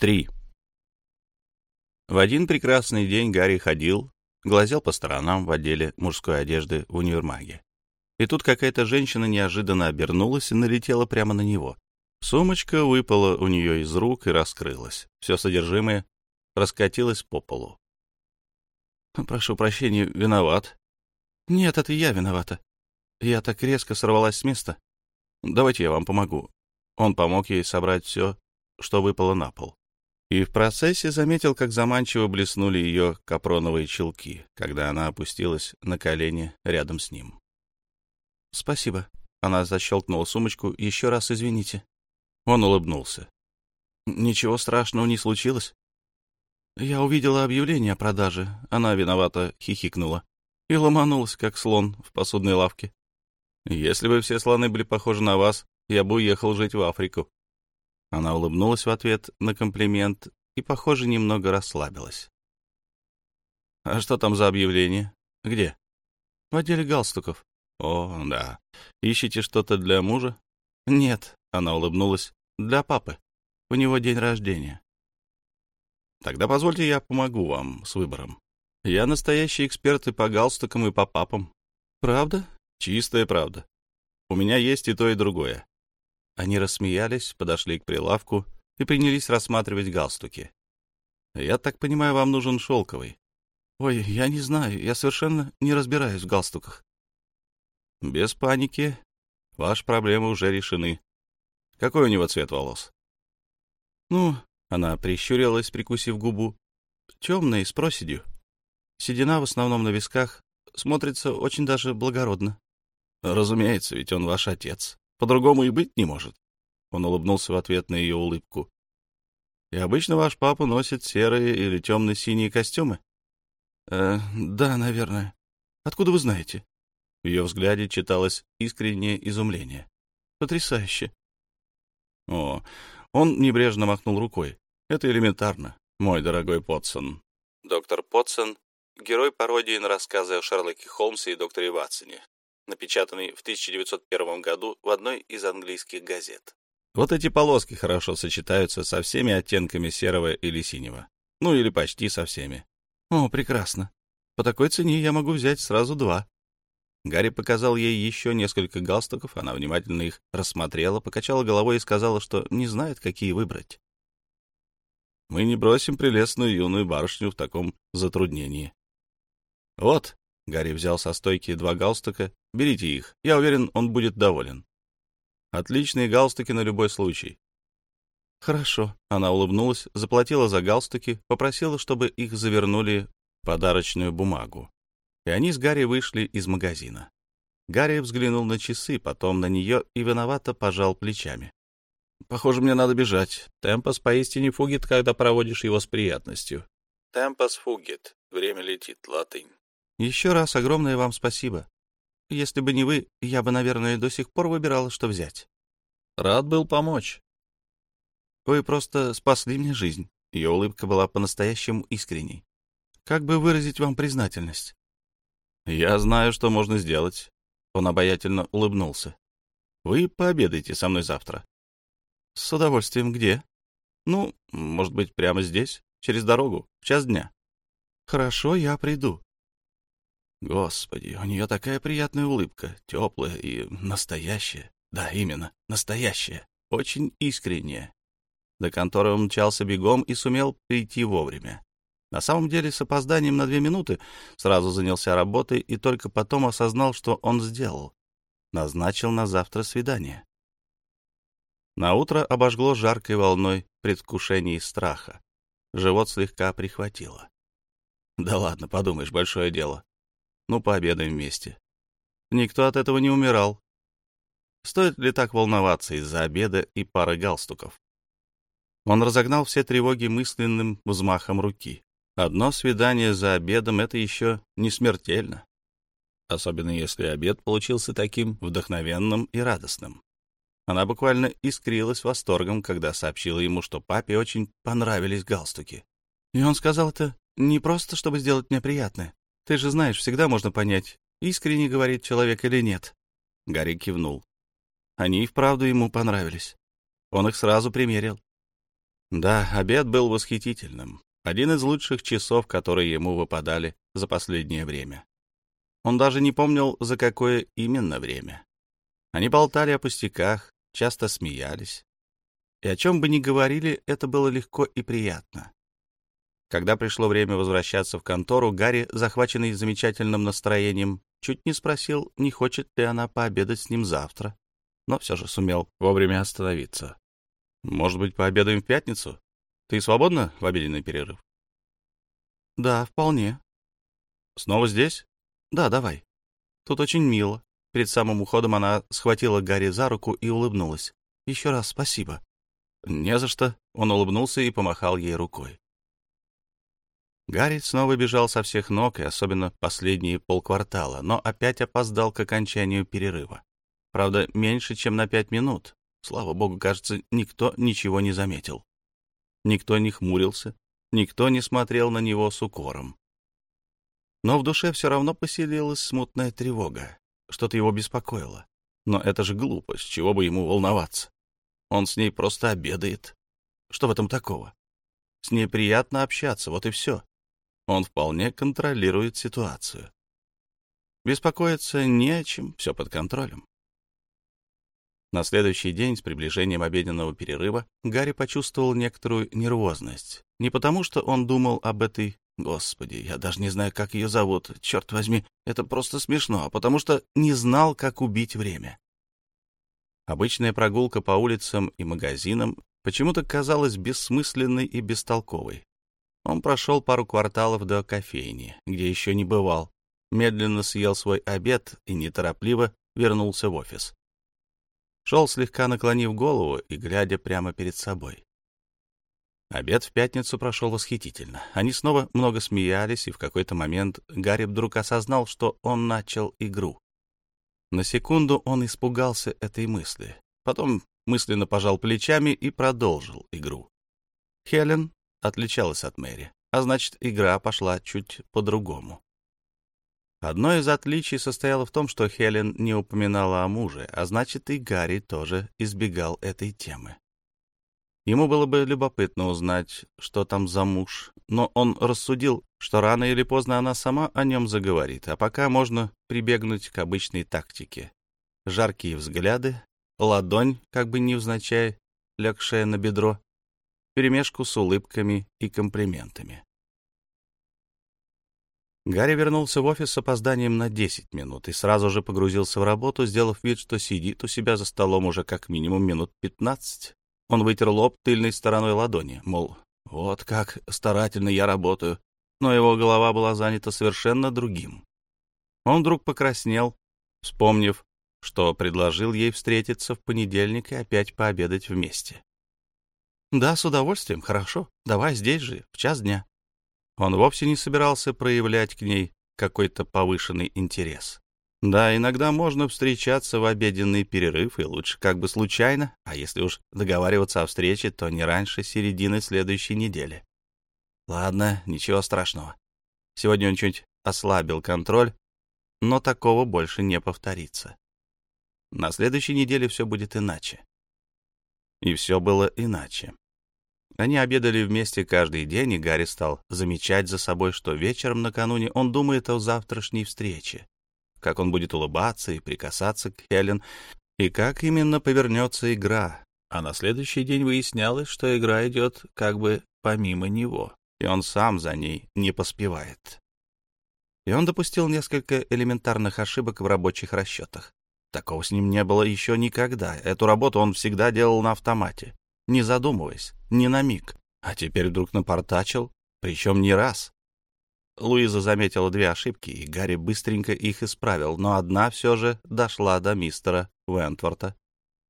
3. В один прекрасный день Гарри ходил, глазел по сторонам в отделе мужской одежды в универмаге. И тут какая-то женщина неожиданно обернулась и налетела прямо на него. Сумочка выпала у нее из рук и раскрылась. Все содержимое раскатилось по полу. «Прошу прощения, виноват». «Нет, это я виновата. Я так резко сорвалась с места. Давайте я вам помогу». Он помог ей собрать все, что выпало на пол и в процессе заметил, как заманчиво блеснули ее капроновые челки, когда она опустилась на колени рядом с ним. «Спасибо». Она защелкнула сумочку. «Еще раз извините». Он улыбнулся. «Ничего страшного не случилось?» «Я увидела объявление о продаже». Она виновато хихикнула и ломанулась, как слон в посудной лавке. «Если бы все слоны были похожи на вас, я бы уехал жить в Африку», она улыбнулась в ответ на комплимент и, похоже, немного расслабилась. «А что там за объявление? Где?» «В отделе галстуков». «О, да. Ищете что-то для мужа?» «Нет», — она улыбнулась, — «для папы. У него день рождения». «Тогда позвольте я помогу вам с выбором. Я настоящий эксперт и по галстукам, и по папам». «Правда?» «Чистая правда. У меня есть и то, и другое. Они рассмеялись, подошли к прилавку и принялись рассматривать галстуки. «Я так понимаю, вам нужен шелковый?» «Ой, я не знаю, я совершенно не разбираюсь в галстуках». «Без паники. Ваши проблемы уже решены. Какой у него цвет волос?» «Ну...» — она прищурилась, прикусив губу. «Темный, с проседью. Седина в основном на висках. Смотрится очень даже благородно». «Разумеется, ведь он ваш отец. По-другому и быть не может. Он улыбнулся в ответ на ее улыбку. И обычно ваш папа носит серые или темно-синие костюмы? Э, да, наверное. Откуда вы знаете? В ее взгляде читалось искреннее изумление. Потрясающе. О, он небрежно махнул рукой. Это элементарно, мой дорогой Потсон. Доктор Потсон — герой пародии на рассказы о Шерлоке Холмсе и докторе Ватсоне, напечатанный в 1901 году в одной из английских газет. Вот эти полоски хорошо сочетаются со всеми оттенками серого или синего. Ну, или почти со всеми. О, прекрасно. По такой цене я могу взять сразу два. Гарри показал ей еще несколько галстуков, она внимательно их рассмотрела, покачала головой и сказала, что не знает, какие выбрать. Мы не бросим прелестную юную барышню в таком затруднении. Вот, Гарри взял со стойки два галстука. «Берите их. Я уверен, он будет доволен». «Отличные галстуки на любой случай». «Хорошо». Она улыбнулась, заплатила за галстуки, попросила, чтобы их завернули в подарочную бумагу. И они с Гарри вышли из магазина. Гарри взглянул на часы, потом на нее и виновато пожал плечами. «Похоже, мне надо бежать. Темпос поистине фугит, когда проводишь его с приятностью». «Темпос фугит. Время летит. Латынь». Еще раз огромное вам спасибо. Если бы не вы, я бы, наверное, до сих пор выбирала, что взять. Рад был помочь. Вы просто спасли мне жизнь. Ее улыбка была по-настоящему искренней. Как бы выразить вам признательность? Я знаю, что можно сделать. Он обаятельно улыбнулся. Вы пообедаете со мной завтра. С удовольствием. Где? Ну, может быть, прямо здесь, через дорогу, в час дня. Хорошо, я приду. Господи, у нее такая приятная улыбка, теплая и настоящая. Да, именно, настоящая, очень искренняя. До конторы он мчался бегом и сумел прийти вовремя. На самом деле, с опозданием на две минуты сразу занялся работой и только потом осознал, что он сделал. Назначил на завтра свидание. На утро обожгло жаркой волной предвкушения и страха. Живот слегка прихватило. Да ладно, подумаешь, большое дело. Ну, пообедаем вместе. Никто от этого не умирал. Стоит ли так волноваться из-за обеда и пары галстуков? Он разогнал все тревоги мысленным взмахом руки. Одно свидание за обедом — это еще не смертельно. Особенно если обед получился таким вдохновенным и радостным. Она буквально искрилась восторгом, когда сообщила ему, что папе очень понравились галстуки. И он сказал это не просто, чтобы сделать мне приятное. Ты же знаешь, всегда можно понять, искренне говорит человек или нет. Гарри кивнул. Они и вправду ему понравились. Он их сразу примерил. Да, обед был восхитительным. Один из лучших часов, которые ему выпадали за последнее время. Он даже не помнил, за какое именно время. Они болтали о пустяках, часто смеялись. И о чем бы ни говорили, это было легко и приятно. Когда пришло время возвращаться в контору, Гарри, захваченный замечательным настроением, чуть не спросил, не хочет ли она пообедать с ним завтра, но все же сумел вовремя остановиться. «Может быть, пообедаем в пятницу? Ты свободна в обеденный перерыв?» «Да, вполне». «Снова здесь?» «Да, давай. Тут очень мило». Перед самым уходом она схватила Гарри за руку и улыбнулась. «Еще раз спасибо». «Не за что». Он улыбнулся и помахал ей рукой. Гарри снова бежал со всех ног, и особенно последние полквартала, но опять опоздал к окончанию перерыва. Правда, меньше, чем на пять минут. Слава богу, кажется, никто ничего не заметил. Никто не хмурился, никто не смотрел на него с укором. Но в душе все равно поселилась смутная тревога. Что-то его беспокоило. Но это же глупо, с чего бы ему волноваться. Он с ней просто обедает. Что в этом такого? С ней приятно общаться, вот и все. Он вполне контролирует ситуацию. Беспокоиться не о чем, все под контролем. На следующий день, с приближением обеденного перерыва, Гарри почувствовал некоторую нервозность. Не потому, что он думал об этой Господи, я даже не знаю, как ее зовут. Черт возьми, это просто смешно, а потому что не знал, как убить время. Обычная прогулка по улицам и магазинам почему-то казалась бессмысленной и бестолковой. Он прошел пару кварталов до кофейни, где еще не бывал, медленно съел свой обед и неторопливо вернулся в офис. Шел слегка наклонив голову и глядя прямо перед собой. Обед в пятницу прошел восхитительно. Они снова много смеялись, и в какой-то момент Гарри вдруг осознал, что он начал игру. На секунду он испугался этой мысли. Потом мысленно пожал плечами и продолжил игру. Хелен отличалась от Мэри, а значит, игра пошла чуть по-другому. Одно из отличий состояло в том, что Хелен не упоминала о муже, а значит, и Гарри тоже избегал этой темы. Ему было бы любопытно узнать, что там за муж, но он рассудил, что рано или поздно она сама о нем заговорит, а пока можно прибегнуть к обычной тактике. Жаркие взгляды, ладонь, как бы невзначай, легшая на бедро, перемешку с улыбками и комплиментами. Гарри вернулся в офис с опозданием на 10 минут и сразу же погрузился в работу, сделав вид, что сидит у себя за столом уже как минимум минут 15. Он вытер лоб тыльной стороной ладони, мол, вот как старательно я работаю, но его голова была занята совершенно другим. Он вдруг покраснел, вспомнив, что предложил ей встретиться в понедельник и опять пообедать вместе. «Да, с удовольствием, хорошо. Давай здесь же, в час дня». Он вовсе не собирался проявлять к ней какой-то повышенный интерес. Да, иногда можно встречаться в обеденный перерыв, и лучше как бы случайно, а если уж договариваться о встрече, то не раньше середины следующей недели. Ладно, ничего страшного. Сегодня он чуть ослабил контроль, но такого больше не повторится. На следующей неделе все будет иначе. И все было иначе. Они обедали вместе каждый день, и Гарри стал замечать за собой, что вечером накануне он думает о завтрашней встрече, как он будет улыбаться и прикасаться к Хелен, и как именно повернется игра. А на следующий день выяснялось, что игра идет как бы помимо него, и он сам за ней не поспевает. И он допустил несколько элементарных ошибок в рабочих расчетах. Такого с ним не было еще никогда. Эту работу он всегда делал на автомате, не задумываясь, ни на миг. А теперь вдруг напортачил, причем не раз. Луиза заметила две ошибки, и Гарри быстренько их исправил, но одна все же дошла до мистера Вентворта.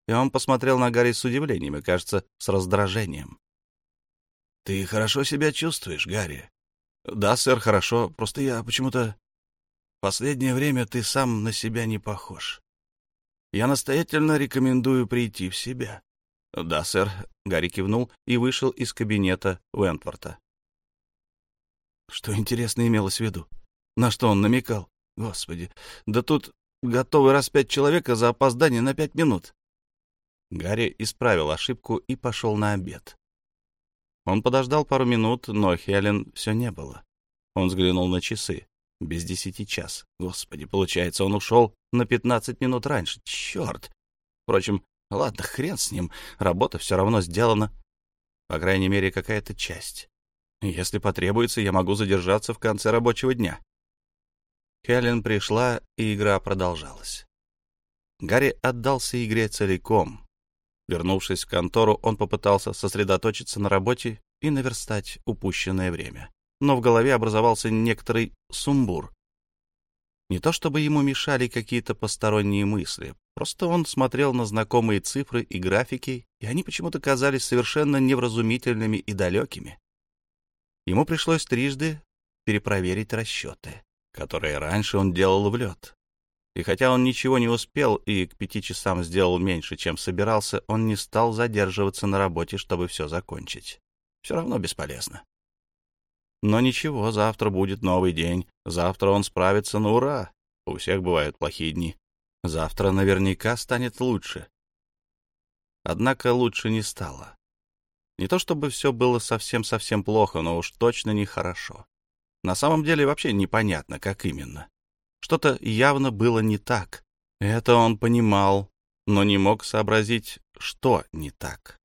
И он посмотрел на Гарри с удивлением и, кажется, с раздражением. — Ты хорошо себя чувствуешь, Гарри? — Да, сэр, хорошо. Просто я почему-то... Последнее время ты сам на себя не похож. Я настоятельно рекомендую прийти в себя. — Да, сэр. Гарри кивнул и вышел из кабинета Вентворта. Что интересно имелось в виду? На что он намекал? Господи, да тут готовы распять человека за опоздание на пять минут. Гарри исправил ошибку и пошел на обед. Он подождал пару минут, но Хелен все не было. Он взглянул на часы. Без десяти час. Господи, получается, он ушел на пятнадцать минут раньше. Черт! Впрочем, ладно, хрен с ним. Работа все равно сделана. По крайней мере, какая-то часть. Если потребуется, я могу задержаться в конце рабочего дня. Хелен пришла, и игра продолжалась. Гарри отдался игре целиком. Вернувшись в контору, он попытался сосредоточиться на работе и наверстать упущенное время. Но в голове образовался некоторый сумбур. Не то чтобы ему мешали какие-то посторонние мысли, просто он смотрел на знакомые цифры и графики, и они почему-то казались совершенно невразумительными и далекими. Ему пришлось трижды перепроверить расчеты, которые раньше он делал в лед. И хотя он ничего не успел и к пяти часам сделал меньше, чем собирался, он не стал задерживаться на работе, чтобы все закончить. Все равно бесполезно. Но ничего, завтра будет новый день. Завтра он справится на ура. У всех бывают плохие дни. Завтра наверняка станет лучше. Однако лучше не стало. Не то чтобы все было совсем-совсем плохо, но уж точно нехорошо. На самом деле вообще непонятно, как именно. Что-то явно было не так. Это он понимал, но не мог сообразить, что не так.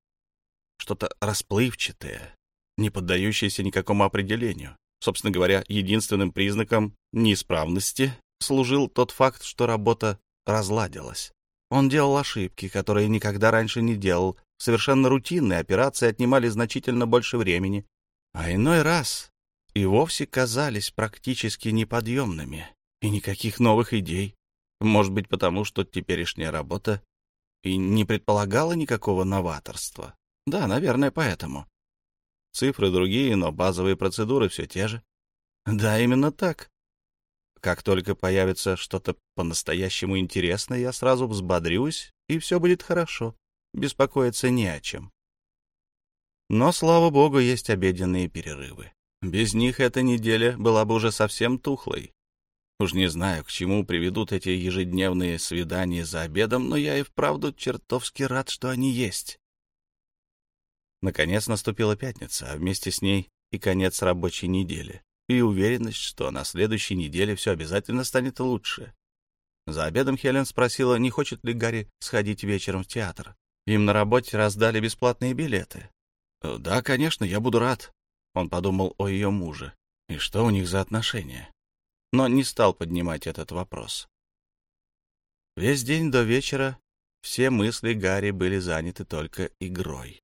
Что-то расплывчатое, не поддающееся никакому определению. Собственно говоря, единственным признаком неисправности служил тот факт, что работа разладилась. Он делал ошибки, которые никогда раньше не делал. Совершенно рутинные операции отнимали значительно больше времени. А иной раз и вовсе казались практически неподъемными. И никаких новых идей. Может быть, потому что теперешняя работа и не предполагала никакого новаторства. Да, наверное, поэтому. Цифры другие, но базовые процедуры все те же. Да, именно так. Как только появится что-то по-настоящему интересное, я сразу взбодрюсь, и все будет хорошо. Беспокоиться не о чем. Но, слава богу, есть обеденные перерывы. Без них эта неделя была бы уже совсем тухлой. Уж не знаю, к чему приведут эти ежедневные свидания за обедом, но я и вправду чертовски рад, что они есть. Наконец наступила пятница, а вместе с ней и конец рабочей недели, и уверенность, что на следующей неделе все обязательно станет лучше. За обедом Хелен спросила, не хочет ли Гарри сходить вечером в театр. Им на работе раздали бесплатные билеты. «Да, конечно, я буду рад», — он подумал о ее муже. «И что у них за отношения?» Но не стал поднимать этот вопрос. Весь день до вечера все мысли Гарри были заняты только игрой.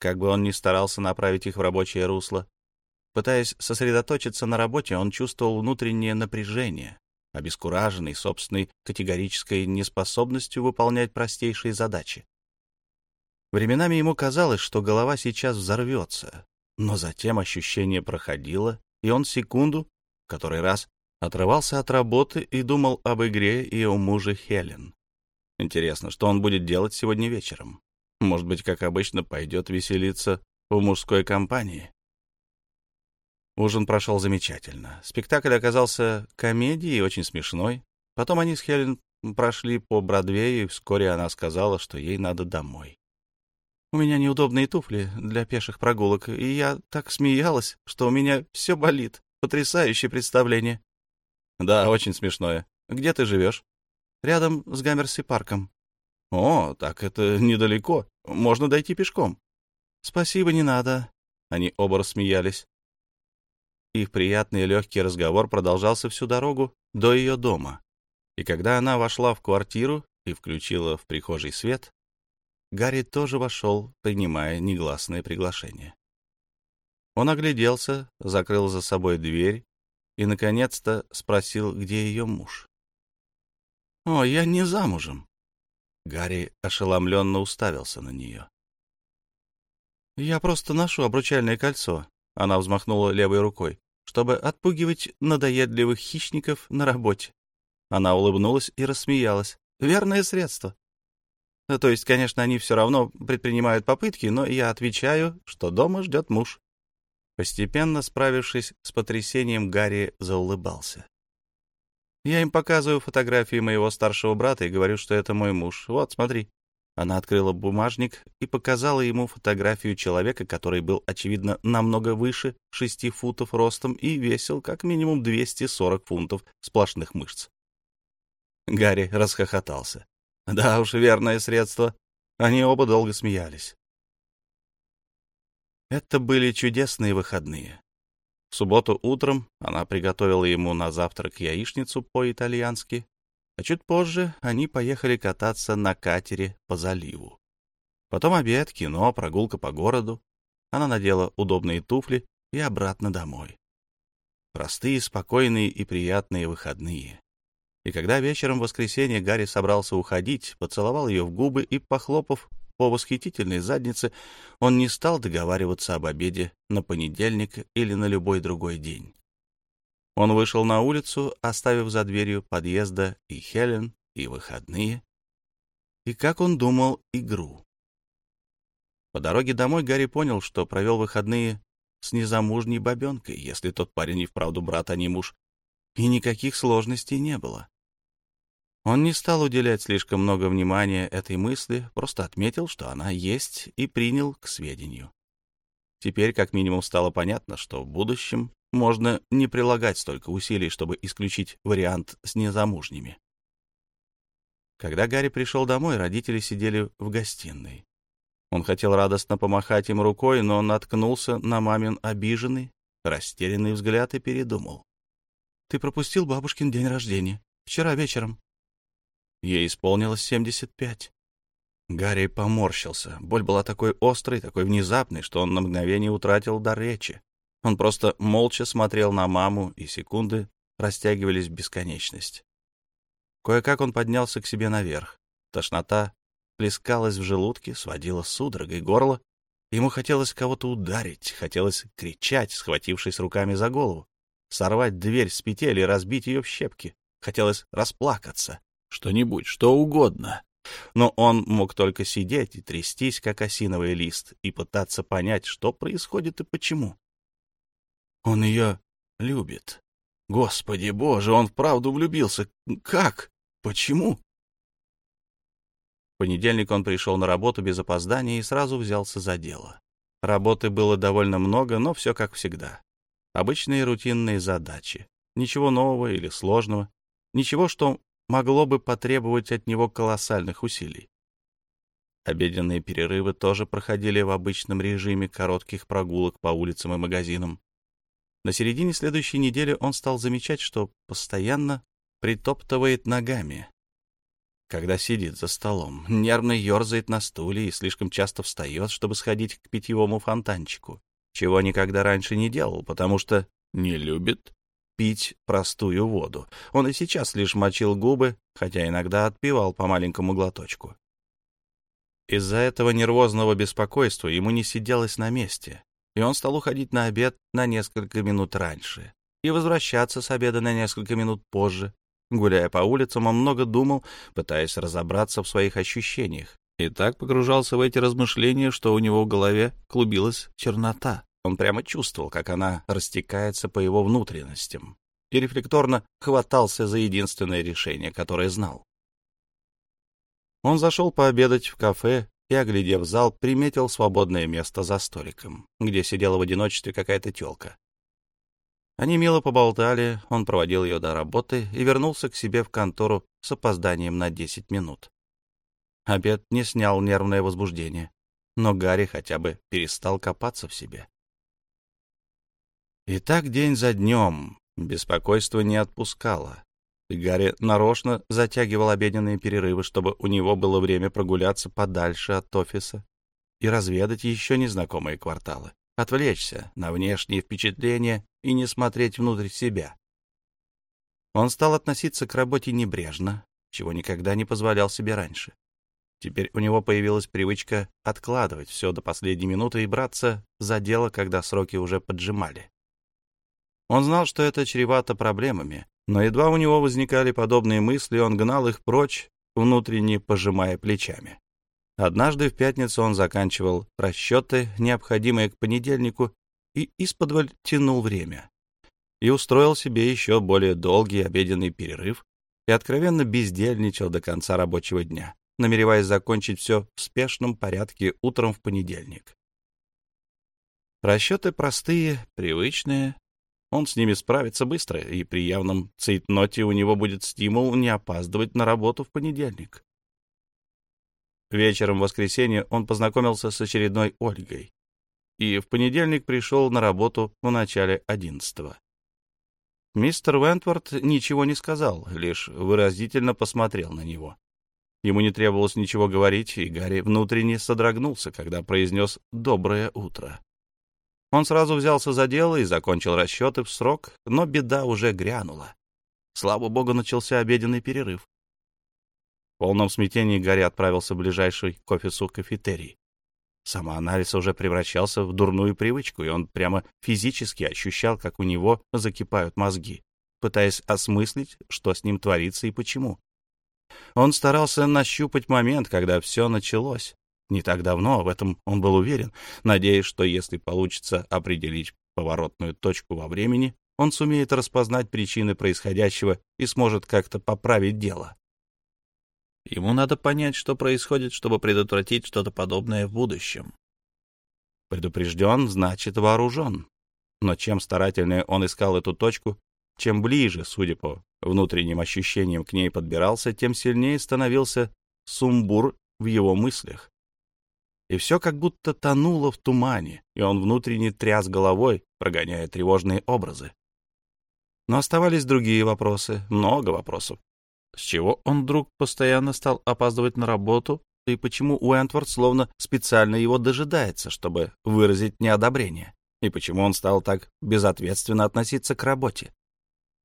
Как бы он ни старался направить их в рабочее русло, пытаясь сосредоточиться на работе, он чувствовал внутреннее напряжение, обескураженный собственной категорической неспособностью выполнять простейшие задачи. Временами ему казалось, что голова сейчас взорвется, но затем ощущение проходило, и он секунду, который раз, отрывался от работы и думал об игре и о муже Хелен. Интересно, что он будет делать сегодня вечером? Может быть, как обычно, пойдет веселиться в мужской компании. Ужин прошел замечательно. Спектакль оказался комедией, очень смешной. Потом они с Хелен прошли по Бродвею, и вскоре она сказала, что ей надо домой. «У меня неудобные туфли для пеших прогулок, и я так смеялась, что у меня все болит. Потрясающее представление». «Да, очень смешное. Где ты живешь?» «Рядом с Гаммерси-парком». «О, так это недалеко. Можно дойти пешком». «Спасибо, не надо». Они оба рассмеялись. Их приятный и легкий разговор продолжался всю дорогу до ее дома. И когда она вошла в квартиру и включила в прихожий свет, Гарри тоже вошел, принимая негласное приглашение. Он огляделся, закрыл за собой дверь и, наконец-то, спросил, где ее муж. «О, я не замужем», Гарри ошеломленно уставился на нее. «Я просто ношу обручальное кольцо», — она взмахнула левой рукой, «чтобы отпугивать надоедливых хищников на работе». Она улыбнулась и рассмеялась. «Верное средство». То есть, конечно, они все равно предпринимают попытки, но я отвечаю, что дома ждет муж. Постепенно справившись с потрясением, Гарри заулыбался. Я им показываю фотографии моего старшего брата и говорю, что это мой муж. Вот, смотри. Она открыла бумажник и показала ему фотографию человека, который был, очевидно, намного выше шести футов ростом и весил как минимум 240 фунтов сплошных мышц. Гарри расхохотался. Да уж, верное средство. Они оба долго смеялись. Это были чудесные выходные. В субботу утром она приготовила ему на завтрак яичницу по-итальянски, а чуть позже они поехали кататься на катере по заливу. Потом обед, кино, прогулка по городу. Она надела удобные туфли и обратно домой. Простые, спокойные и приятные выходные. И когда вечером в воскресенье Гарри собрался уходить, поцеловал ее в губы и, похлопав по восхитительной заднице, он не стал договариваться об обеде на понедельник или на любой другой день. Он вышел на улицу, оставив за дверью подъезда и Хелен, и выходные, и, как он думал, игру. По дороге домой Гарри понял, что провел выходные с незамужней бабенкой, если тот парень и вправду брат, а не муж, и никаких сложностей не было. Он не стал уделять слишком много внимания этой мысли, просто отметил, что она есть, и принял к сведению. Теперь как минимум стало понятно, что в будущем можно не прилагать столько усилий, чтобы исключить вариант с незамужними. Когда Гарри пришел домой, родители сидели в гостиной. Он хотел радостно помахать им рукой, но наткнулся на мамин обиженный, растерянный взгляд и передумал. — Ты пропустил бабушкин день рождения. Вчера вечером. Ей исполнилось семьдесят пять. Гарри поморщился. Боль была такой острой, такой внезапной, что он на мгновение утратил дар речи. Он просто молча смотрел на маму, и секунды растягивались в бесконечность. Кое-как он поднялся к себе наверх. Тошнота плескалась в желудке, сводила судорогой горло. Ему хотелось кого-то ударить, хотелось кричать, схватившись руками за голову, сорвать дверь с петель и разбить ее в щепки. Хотелось расплакаться. Что-нибудь, что угодно. Но он мог только сидеть и трястись, как осиновый лист, и пытаться понять, что происходит и почему. Он ее любит. Господи боже, он вправду влюбился. Как? Почему? В понедельник он пришел на работу без опоздания и сразу взялся за дело. Работы было довольно много, но все как всегда. Обычные рутинные задачи. Ничего нового или сложного. Ничего, что могло бы потребовать от него колоссальных усилий. Обеденные перерывы тоже проходили в обычном режиме коротких прогулок по улицам и магазинам. На середине следующей недели он стал замечать, что постоянно притоптывает ногами, когда сидит за столом, нервно ерзает на стуле и слишком часто встает, чтобы сходить к питьевому фонтанчику, чего никогда раньше не делал, потому что не любит пить простую воду. Он и сейчас лишь мочил губы, хотя иногда отпивал по маленькому глоточку. Из-за этого нервозного беспокойства ему не сиделось на месте, и он стал уходить на обед на несколько минут раньше и возвращаться с обеда на несколько минут позже. Гуляя по улицам, он много думал, пытаясь разобраться в своих ощущениях, и так погружался в эти размышления, что у него в голове клубилась чернота. Он прямо чувствовал, как она растекается по его внутренностям, и рефлекторно хватался за единственное решение, которое знал. Он зашел пообедать в кафе и, оглядев зал, приметил свободное место за столиком, где сидела в одиночестве какая-то тёлка. Они мило поболтали, он проводил ее до работы и вернулся к себе в контору с опозданием на 10 минут. Обед не снял нервное возбуждение, но Гарри хотя бы перестал копаться в себе. И так день за днем беспокойство не отпускало. Гарри нарочно затягивал обеденные перерывы, чтобы у него было время прогуляться подальше от офиса и разведать еще незнакомые кварталы, отвлечься на внешние впечатления и не смотреть внутрь себя. Он стал относиться к работе небрежно, чего никогда не позволял себе раньше. Теперь у него появилась привычка откладывать все до последней минуты и браться за дело, когда сроки уже поджимали. Он знал, что это чревато проблемами, но едва у него возникали подобные мысли, он гнал их прочь, внутренне пожимая плечами. Однажды в пятницу он заканчивал расчеты, необходимые к понедельнику, и исподволь тянул время. И устроил себе еще более долгий обеденный перерыв и откровенно бездельничал до конца рабочего дня, намереваясь закончить все в спешном порядке утром в понедельник. Расчеты простые, привычные. Он с ними справится быстро, и при явном цейтноте у него будет стимул не опаздывать на работу в понедельник. Вечером в воскресенье он познакомился с очередной Ольгой и в понедельник пришел на работу в начале одиннадцатого. Мистер Вентворд ничего не сказал, лишь выразительно посмотрел на него. Ему не требовалось ничего говорить, и Гарри внутренне содрогнулся, когда произнес «доброе утро». Он сразу взялся за дело и закончил расчеты в срок, но беда уже грянула. Слава богу, начался обеденный перерыв. В полном смятении Гарри отправился в ближайший к офису кафетерий. Самоанализ уже превращался в дурную привычку, и он прямо физически ощущал, как у него закипают мозги, пытаясь осмыслить, что с ним творится и почему. Он старался нащупать момент, когда все началось. Не так давно, в этом он был уверен, надеясь, что если получится определить поворотную точку во времени, он сумеет распознать причины происходящего и сможет как-то поправить дело. Ему надо понять, что происходит, чтобы предотвратить что-то подобное в будущем. Предупрежден, значит вооружен. Но чем старательнее он искал эту точку, чем ближе, судя по внутренним ощущениям, к ней подбирался, тем сильнее становился сумбур в его мыслях. И все как будто тонуло в тумане, и он внутренне тряс головой, прогоняя тревожные образы. Но оставались другие вопросы, много вопросов. С чего он вдруг постоянно стал опаздывать на работу, и почему Уэнтворд словно специально его дожидается, чтобы выразить неодобрение? И почему он стал так безответственно относиться к работе?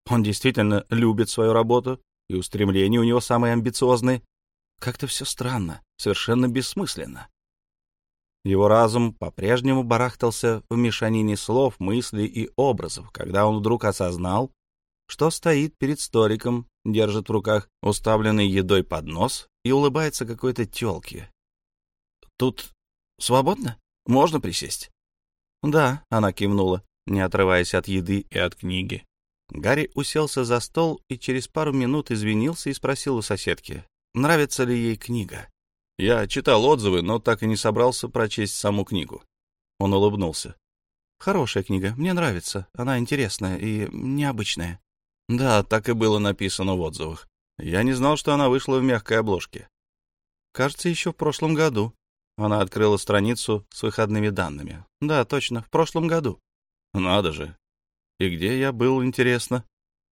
Он действительно любит свою работу, и устремления у него самые амбициозные. Как-то все странно, совершенно бессмысленно. Его разум по-прежнему барахтался в мешанине слов, мыслей и образов, когда он вдруг осознал, что стоит перед столиком, держит в руках уставленный едой поднос и улыбается какой-то тёлке. «Тут свободно? Можно присесть?» «Да», — она кивнула, не отрываясь от еды и от книги. Гарри уселся за стол и через пару минут извинился и спросил у соседки, нравится ли ей книга. Я читал отзывы, но так и не собрался прочесть саму книгу. Он улыбнулся. «Хорошая книга, мне нравится. Она интересная и необычная». Да, так и было написано в отзывах. Я не знал, что она вышла в мягкой обложке. Кажется, еще в прошлом году. Она открыла страницу с выходными данными. Да, точно, в прошлом году. Надо же. И где я был, интересно?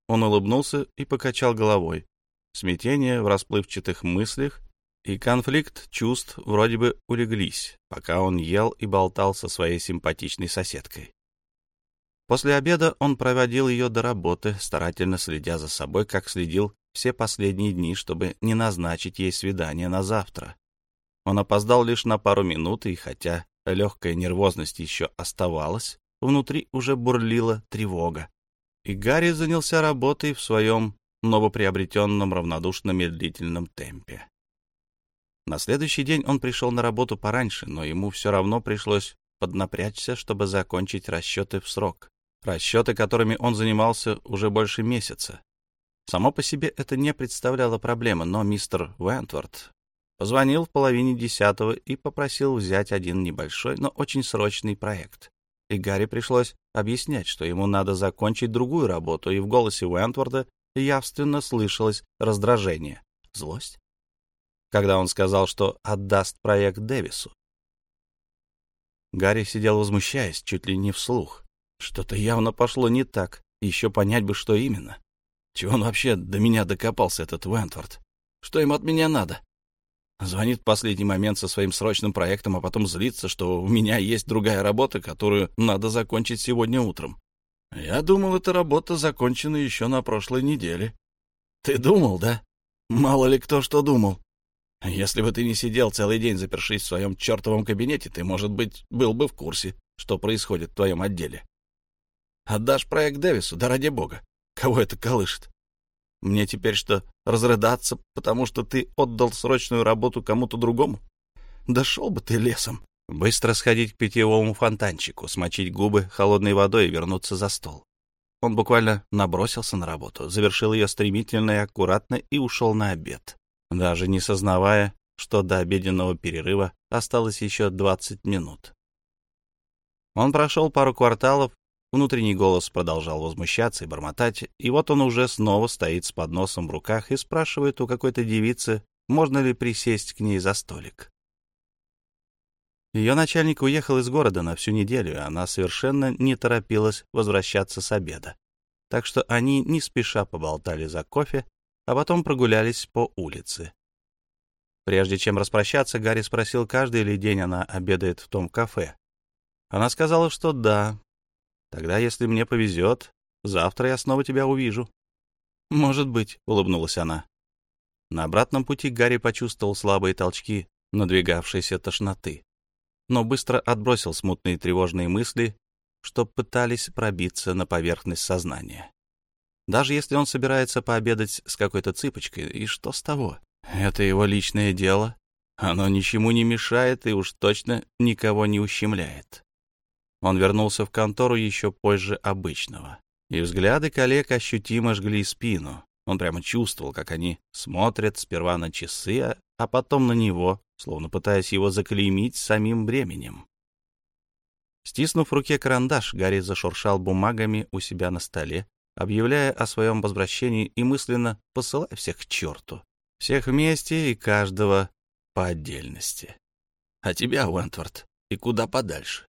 Он улыбнулся и покачал головой. Смятение в расплывчатых мыслях и конфликт чувств вроде бы улеглись, пока он ел и болтал со своей симпатичной соседкой. После обеда он проводил ее до работы, старательно следя за собой, как следил все последние дни, чтобы не назначить ей свидание на завтра. Он опоздал лишь на пару минут, и хотя легкая нервозность еще оставалась, внутри уже бурлила тревога. И Гарри занялся работой в своем новоприобретенном равнодушно-медлительном темпе. На следующий день он пришел на работу пораньше, но ему все равно пришлось поднапрячься, чтобы закончить расчеты в срок расчеты которыми он занимался уже больше месяца. Само по себе это не представляло проблемы, но мистер Вентворд позвонил в половине десятого и попросил взять один небольшой, но очень срочный проект. И Гарри пришлось объяснять, что ему надо закончить другую работу, и в голосе Уэнтворда явственно слышалось раздражение, злость, когда он сказал, что отдаст проект Дэвису. Гарри сидел возмущаясь, чуть ли не вслух. Что-то явно пошло не так. Еще понять бы, что именно. Чего он вообще до меня докопался, этот Вентворд? Что им от меня надо? Звонит в последний момент со своим срочным проектом, а потом злится, что у меня есть другая работа, которую надо закончить сегодня утром. Я думал, эта работа закончена еще на прошлой неделе. Ты думал, да? Мало ли кто что думал. Если бы ты не сидел целый день, запершись в своем чертовом кабинете, ты, может быть, был бы в курсе, что происходит в твоем отделе. Отдашь проект Дэвису, да ради бога. Кого это колышет? Мне теперь что, разрыдаться, потому что ты отдал срочную работу кому-то другому? Да шел бы ты лесом. Быстро сходить к питьевому фонтанчику, смочить губы холодной водой и вернуться за стол. Он буквально набросился на работу, завершил ее стремительно и аккуратно и ушел на обед, даже не сознавая, что до обеденного перерыва осталось еще 20 минут. Он прошел пару кварталов, внутренний голос продолжал возмущаться и бормотать, и вот он уже снова стоит с подносом в руках и спрашивает у какой-то девицы, можно ли присесть к ней за столик. Ее начальник уехал из города на всю неделю, и она совершенно не торопилась возвращаться с обеда. Так что они не спеша поболтали за кофе, а потом прогулялись по улице. Прежде чем распрощаться, Гарри спросил, каждый ли день она обедает в том кафе. Она сказала, что да. Тогда, если мне повезет, завтра я снова тебя увижу. Может быть, — улыбнулась она. На обратном пути Гарри почувствовал слабые толчки надвигавшейся тошноты но быстро отбросил смутные тревожные мысли, что пытались пробиться на поверхность сознания. Даже если он собирается пообедать с какой-то цыпочкой, и что с того? Это его личное дело. Оно ничему не мешает и уж точно никого не ущемляет. Он вернулся в контору еще позже обычного, и взгляды коллег ощутимо жгли спину. Он прямо чувствовал, как они смотрят сперва на часы, а потом на него, словно пытаясь его заклеймить самим бременем. Стиснув в руке карандаш, Гарри зашуршал бумагами у себя на столе, объявляя о своем возвращении и мысленно посылая всех к черту. Всех вместе и каждого по отдельности. А тебя, Уэнтворд, и куда подальше.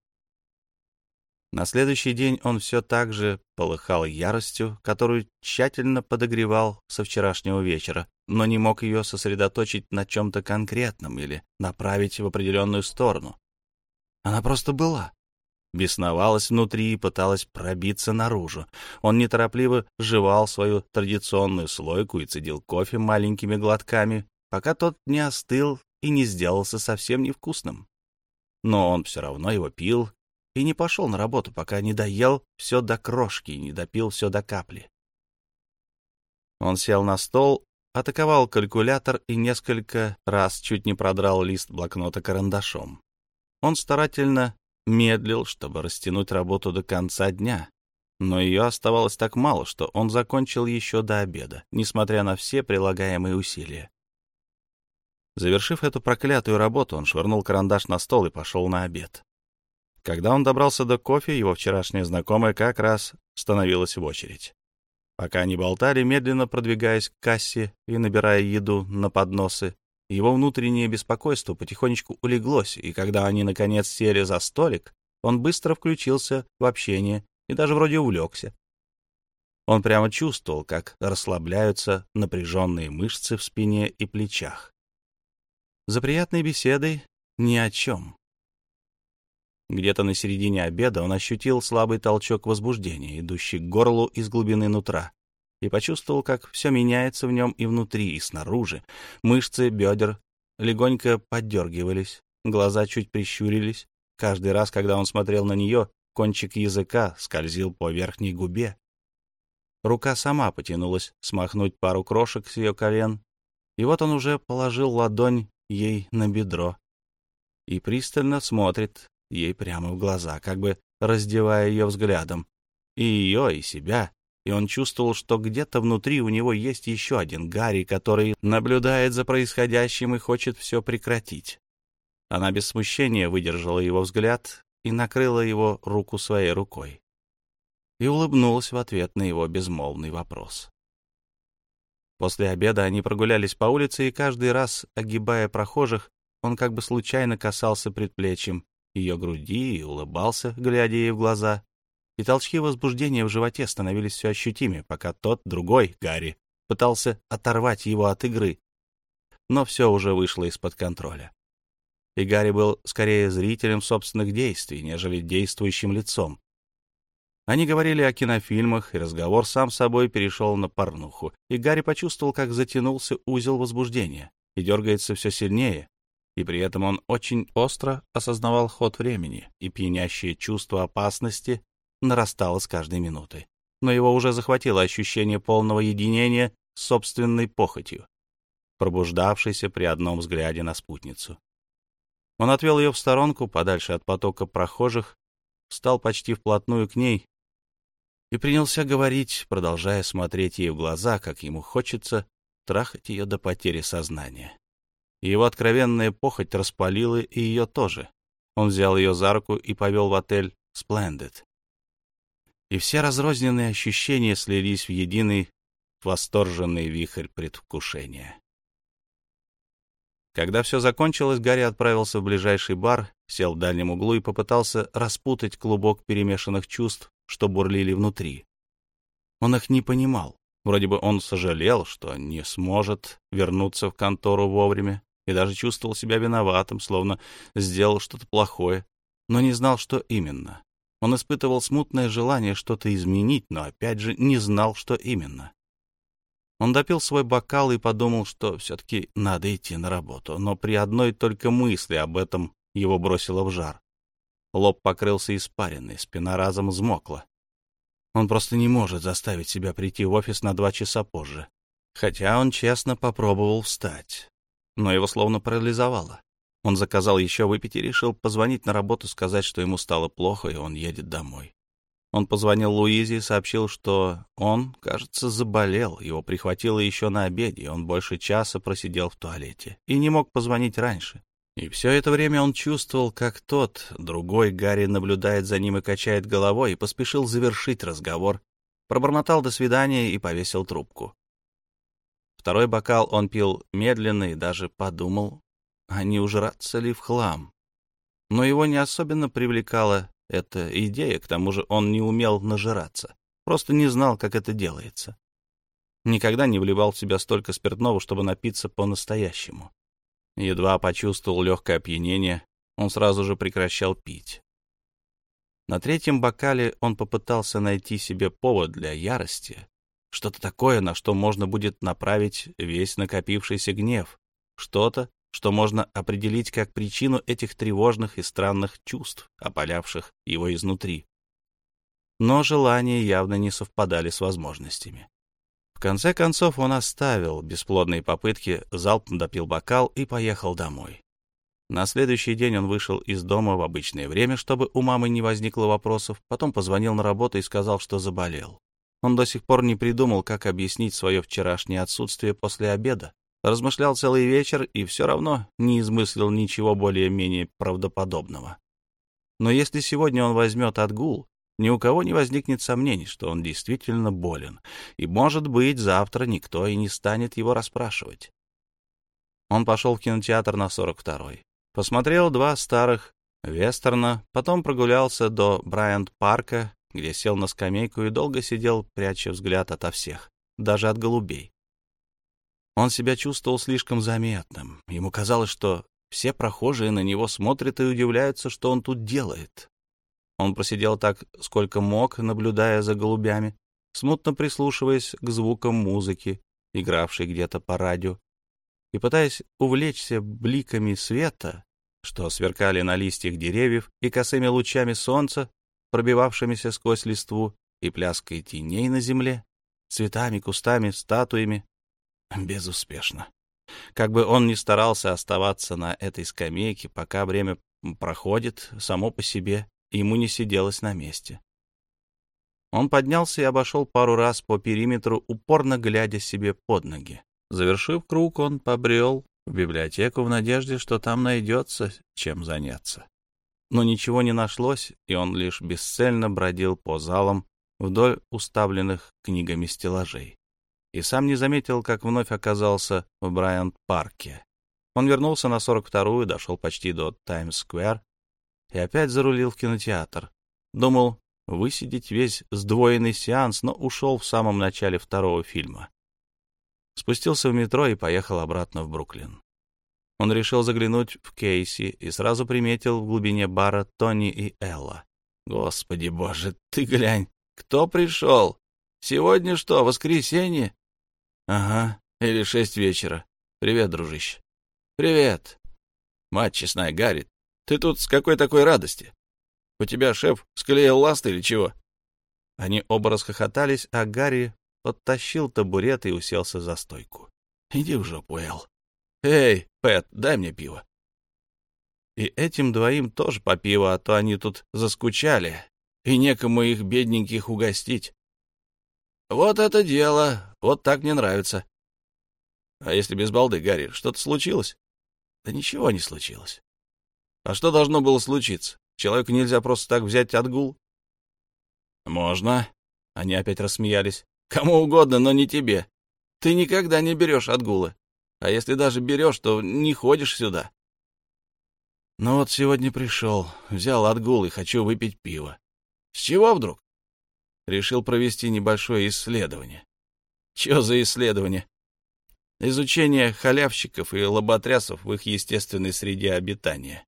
На следующий день он все так же полыхал яростью, которую тщательно подогревал со вчерашнего вечера, но не мог ее сосредоточить на чем-то конкретном или направить в определенную сторону. Она просто была. Бесновалась внутри и пыталась пробиться наружу. Он неторопливо жевал свою традиционную слойку и цедил кофе маленькими глотками, пока тот не остыл и не сделался совсем невкусным. Но он все равно его пил и не пошел на работу, пока не доел все до крошки и не допил все до капли. Он сел на стол, атаковал калькулятор и несколько раз чуть не продрал лист блокнота карандашом. Он старательно медлил, чтобы растянуть работу до конца дня, но ее оставалось так мало, что он закончил еще до обеда, несмотря на все прилагаемые усилия. Завершив эту проклятую работу, он швырнул карандаш на стол и пошел на обед. Когда он добрался до кофе, его вчерашняя знакомая как раз становилась в очередь. Пока они болтали, медленно продвигаясь к кассе и набирая еду на подносы, его внутреннее беспокойство потихонечку улеглось, и когда они, наконец, сели за столик, он быстро включился в общение и даже вроде увлекся. Он прямо чувствовал, как расслабляются напряженные мышцы в спине и плечах. За приятной беседой ни о чем. Где-то на середине обеда он ощутил слабый толчок возбуждения, идущий к горлу из глубины нутра, и почувствовал, как все меняется в нем и внутри, и снаружи. Мышцы бедер легонько поддергивались, глаза чуть прищурились. Каждый раз, когда он смотрел на нее, кончик языка скользил по верхней губе. Рука сама потянулась смахнуть пару крошек с ее колен, и вот он уже положил ладонь ей на бедро и пристально смотрит, ей прямо в глаза, как бы раздевая ее взглядом. И ее, и себя. И он чувствовал, что где-то внутри у него есть еще один Гарри, который наблюдает за происходящим и хочет все прекратить. Она без смущения выдержала его взгляд и накрыла его руку своей рукой. И улыбнулась в ответ на его безмолвный вопрос. После обеда они прогулялись по улице, и каждый раз, огибая прохожих, он как бы случайно касался предплечьем ее груди и улыбался, глядя ей в глаза. И толчки возбуждения в животе становились все ощутимее, пока тот, другой, Гарри, пытался оторвать его от игры. Но все уже вышло из-под контроля. И Гарри был скорее зрителем собственных действий, нежели действующим лицом. Они говорили о кинофильмах, и разговор сам собой перешел на порнуху, и Гарри почувствовал, как затянулся узел возбуждения и дергается все сильнее, и при этом он очень остро осознавал ход времени, и пьянящее чувство опасности нарастало с каждой минутой. Но его уже захватило ощущение полного единения с собственной похотью, пробуждавшейся при одном взгляде на спутницу. Он отвел ее в сторонку, подальше от потока прохожих, встал почти вплотную к ней и принялся говорить, продолжая смотреть ей в глаза, как ему хочется трахать ее до потери сознания его откровенная похоть распалила и ее тоже. Он взял ее за руку и повел в отель «Splendid». И все разрозненные ощущения слились в единый восторженный вихрь предвкушения. Когда все закончилось, Гарри отправился в ближайший бар, сел в дальнем углу и попытался распутать клубок перемешанных чувств, что бурлили внутри. Он их не понимал. Вроде бы он сожалел, что не сможет вернуться в контору вовремя, и даже чувствовал себя виноватым, словно сделал что-то плохое, но не знал, что именно. Он испытывал смутное желание что-то изменить, но опять же не знал, что именно. Он допил свой бокал и подумал, что все-таки надо идти на работу, но при одной только мысли об этом его бросило в жар. Лоб покрылся испаренной, спина разом взмокла. Он просто не может заставить себя прийти в офис на два часа позже. Хотя он честно попробовал встать. Но его словно парализовало. Он заказал еще выпить и решил позвонить на работу, сказать, что ему стало плохо, и он едет домой. Он позвонил Луизе и сообщил, что он, кажется, заболел, его прихватило еще на обеде, и он больше часа просидел в туалете и не мог позвонить раньше. И все это время он чувствовал, как тот, другой Гарри, наблюдает за ним и качает головой, и поспешил завершить разговор, пробормотал «до свидания» и повесил трубку. Второй бокал он пил медленно и даже подумал, а не ужраться ли в хлам. Но его не особенно привлекала эта идея, к тому же он не умел нажираться, просто не знал, как это делается. Никогда не вливал в себя столько спиртного, чтобы напиться по-настоящему. Едва почувствовал легкое опьянение, он сразу же прекращал пить. На третьем бокале он попытался найти себе повод для ярости, что-то такое, на что можно будет направить весь накопившийся гнев, что-то, что можно определить как причину этих тревожных и странных чувств, опалявших его изнутри. Но желания явно не совпадали с возможностями. В конце концов он оставил бесплодные попытки, залпом допил бокал и поехал домой. На следующий день он вышел из дома в обычное время, чтобы у мамы не возникло вопросов, потом позвонил на работу и сказал, что заболел. Он до сих пор не придумал, как объяснить свое вчерашнее отсутствие после обеда, Размышлял целый вечер и все равно не измыслил ничего более-менее правдоподобного. Но если сегодня он возьмет отгул, ни у кого не возникнет сомнений, что он действительно болен, и, может быть, завтра никто и не станет его расспрашивать. Он пошел в кинотеатр на 42-й. Посмотрел два старых вестерна, потом прогулялся до Брайант-парка, где сел на скамейку и долго сидел, пряча взгляд ото всех, даже от голубей. Он себя чувствовал слишком заметным. Ему казалось, что все прохожие на него смотрят и удивляются, что он тут делает. Он просидел так, сколько мог, наблюдая за голубями, смутно прислушиваясь к звукам музыки, игравшей где-то по радио, и пытаясь увлечься бликами света, что сверкали на листьях деревьев и косыми лучами солнца, пробивавшимися сквозь листву, и пляской теней на земле, цветами, кустами, статуями, Безуспешно. Как бы он ни старался оставаться на этой скамейке, пока время проходит само по себе, ему не сиделось на месте. Он поднялся и обошел пару раз по периметру, упорно глядя себе под ноги. Завершив круг, он побрел в библиотеку в надежде, что там найдется, чем заняться. Но ничего не нашлось, и он лишь бесцельно бродил по залам вдоль уставленных книгами стеллажей и сам не заметил, как вновь оказался в Брайант-парке. Он вернулся на 42-ю, дошел почти до Таймс-сквер и опять зарулил в кинотеатр. Думал высидеть весь сдвоенный сеанс, но ушел в самом начале второго фильма. Спустился в метро и поехал обратно в Бруклин. Он решил заглянуть в Кейси и сразу приметил в глубине бара Тони и Элла. «Господи боже, ты глянь, кто пришел? Сегодня что, воскресенье?» Ага, или шесть вечера. Привет, дружище. Привет. Мать честная, Гарри, ты тут с какой такой радости? У тебя шеф склеил ласты или чего? Они оба расхохотались, а Гарри подтащил табурет и уселся за стойку. Иди в жопу, Эл. Эй, Пэт, дай мне пиво. И этим двоим тоже по пиво, а то они тут заскучали, и некому их бедненьких угостить. Вот это дело! Вот так мне нравится. А если без балды, Гарри, что-то случилось? Да ничего не случилось. А что должно было случиться? Человеку нельзя просто так взять отгул? Можно. Они опять рассмеялись. Кому угодно, но не тебе. Ты никогда не берешь отгулы. А если даже берешь, то не ходишь сюда. Ну вот сегодня пришел, взял отгул и хочу выпить пиво. С чего вдруг? Решил провести небольшое исследование. Че за исследование? Изучение халявщиков и лоботрясов в их естественной среде обитания.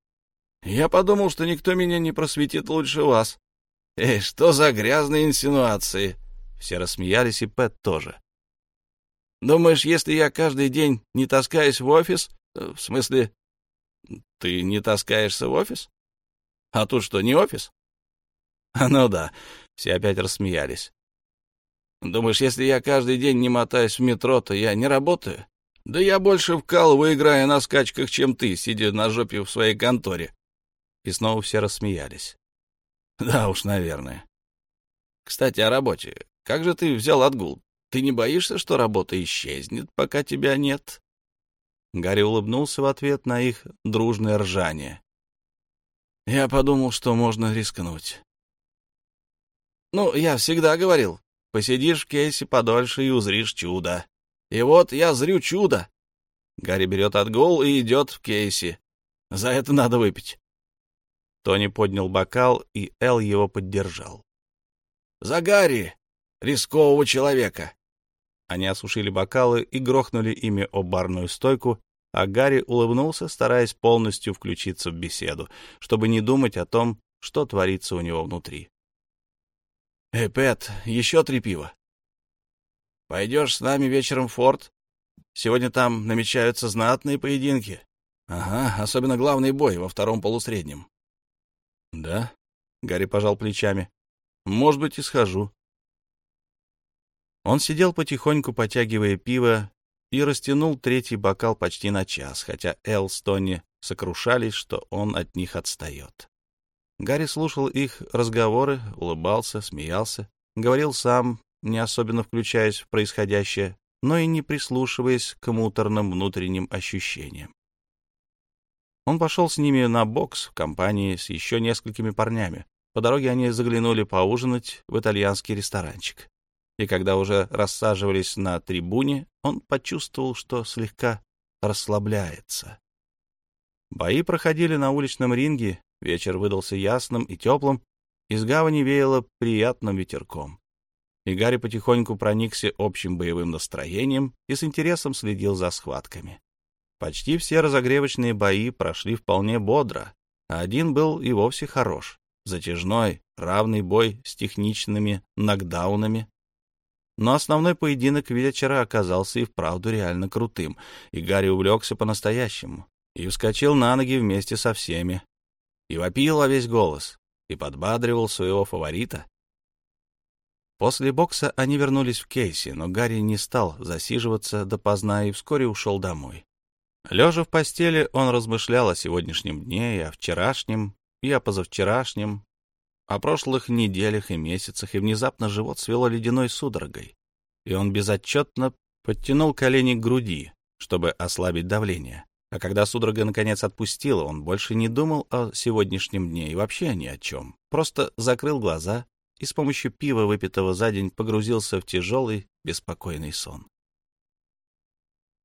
Я подумал, что никто меня не просветит лучше вас. Эй, что за грязные инсинуации? Все рассмеялись, и Пэт тоже. Думаешь, если я каждый день не таскаюсь в офис, э, в смысле, ты не таскаешься в офис? А тут что, не офис? Ну да, все опять рассмеялись. Думаешь, если я каждый день не мотаюсь в метро, то я не работаю? Да я больше вкалываю, играя на скачках, чем ты, сидя на жопе в своей конторе. И снова все рассмеялись. Да уж, наверное. Кстати, о работе. Как же ты взял отгул? Ты не боишься, что работа исчезнет, пока тебя нет? Гарри улыбнулся в ответ на их дружное ржание. Я подумал, что можно рискнуть. Ну, я всегда говорил, посидишь в кейсе подольше и узришь чудо. И вот я зрю чудо. Гарри берет отгул и идет в кейсе. За это надо выпить. Тони поднял бокал, и Эл его поддержал. «За Гарри! Рискового человека!» Они осушили бокалы и грохнули ими о барную стойку, а Гарри улыбнулся, стараясь полностью включиться в беседу, чтобы не думать о том, что творится у него внутри. «Эй, Пэт, еще три пива!» «Пойдешь с нами вечером в форт? Сегодня там намечаются знатные поединки. Ага, особенно главный бой во втором полусреднем. Да, Гарри пожал плечами. Может быть, и схожу. Он сидел потихоньку, потягивая пиво, и растянул третий бокал почти на час, хотя Эл с Тони сокрушались, что он от них отстает. Гарри слушал их разговоры, улыбался, смеялся, говорил сам, не особенно включаясь в происходящее, но и не прислушиваясь к муторным внутренним ощущениям. Он пошел с ними на бокс в компании с еще несколькими парнями. По дороге они заглянули поужинать в итальянский ресторанчик. И когда уже рассаживались на трибуне, он почувствовал, что слегка расслабляется. Бои проходили на уличном ринге, вечер выдался ясным и теплым, из гавани веяло приятным ветерком. И Гарри потихоньку проникся общим боевым настроением и с интересом следил за схватками. Почти все разогревочные бои прошли вполне бодро, а один был и вовсе хорош. Затяжной, равный бой с техничными нокдаунами. Но основной поединок вечера оказался и вправду реально крутым, и Гарри увлекся по-настоящему, и вскочил на ноги вместе со всеми, и вопил во весь голос, и подбадривал своего фаворита. После бокса они вернулись в Кейси, но Гарри не стал засиживаться допоздна и вскоре ушел домой. Лежа в постели, он размышлял о сегодняшнем дне и о вчерашнем, и о позавчерашнем, о прошлых неделях и месяцах, и внезапно живот свело ледяной судорогой, и он безотчетно подтянул колени к груди, чтобы ослабить давление. А когда судорога наконец отпустила, он больше не думал о сегодняшнем дне и вообще ни о чем. Просто закрыл глаза и с помощью пива, выпитого за день, погрузился в тяжелый, беспокойный сон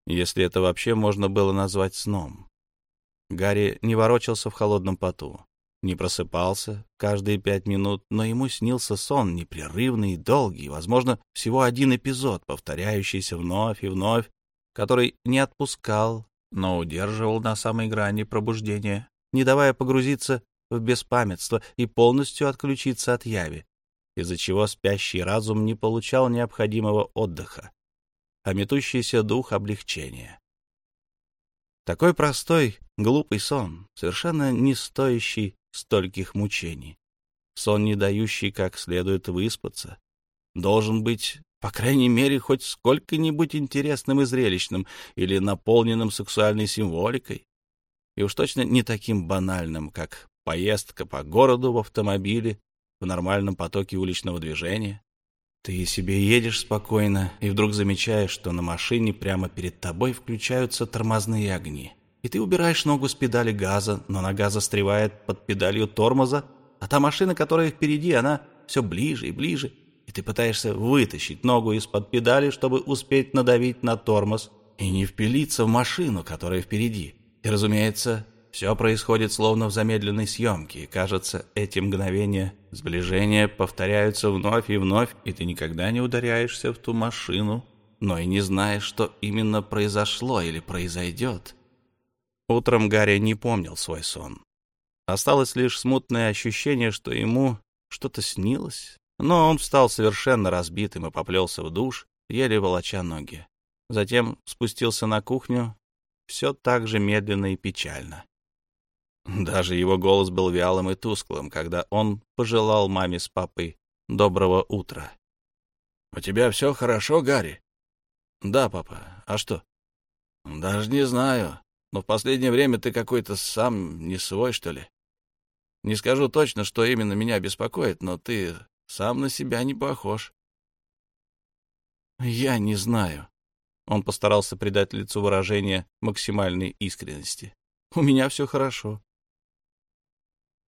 если это вообще можно было назвать сном. Гарри не ворочался в холодном поту, не просыпался каждые пять минут, но ему снился сон непрерывный и долгий, возможно, всего один эпизод, повторяющийся вновь и вновь, который не отпускал, но удерживал на самой грани пробуждения, не давая погрузиться в беспамятство и полностью отключиться от яви, из-за чего спящий разум не получал необходимого отдыха а метущийся дух облегчения. Такой простой, глупый сон, совершенно не стоящий стольких мучений. Сон, не дающий как следует выспаться, должен быть, по крайней мере, хоть сколько-нибудь интересным и зрелищным или наполненным сексуальной символикой. И уж точно не таким банальным, как поездка по городу в автомобиле в нормальном потоке уличного движения, ты себе едешь спокойно и вдруг замечаешь, что на машине прямо перед тобой включаются тормозные огни. и ты убираешь ногу с педали газа, но нога застревает под педалью тормоза, а та машина, которая впереди, она все ближе и ближе, и ты пытаешься вытащить ногу из-под педали, чтобы успеть надавить на тормоз и не впилиться в машину, которая впереди. И, разумеется, все происходит словно в замедленной съемке, и, кажется, эти мгновения сближения повторяются вновь и вновь, и ты никогда не ударяешься в ту машину, но и не знаешь, что именно произошло или произойдет. Утром Гарри не помнил свой сон. Осталось лишь смутное ощущение, что ему что-то снилось, но он встал совершенно разбитым и поплелся в душ, еле волоча ноги. Затем спустился на кухню, все так же медленно и печально. Даже его голос был вялым и тусклым, когда он пожелал маме с папой доброго утра. — У тебя все хорошо, Гарри? — Да, папа. А что? — Даже не знаю. Но в последнее время ты какой-то сам не свой, что ли. Не скажу точно, что именно меня беспокоит, но ты сам на себя не похож. — Я не знаю. Он постарался придать лицу выражение максимальной искренности. — У меня все хорошо.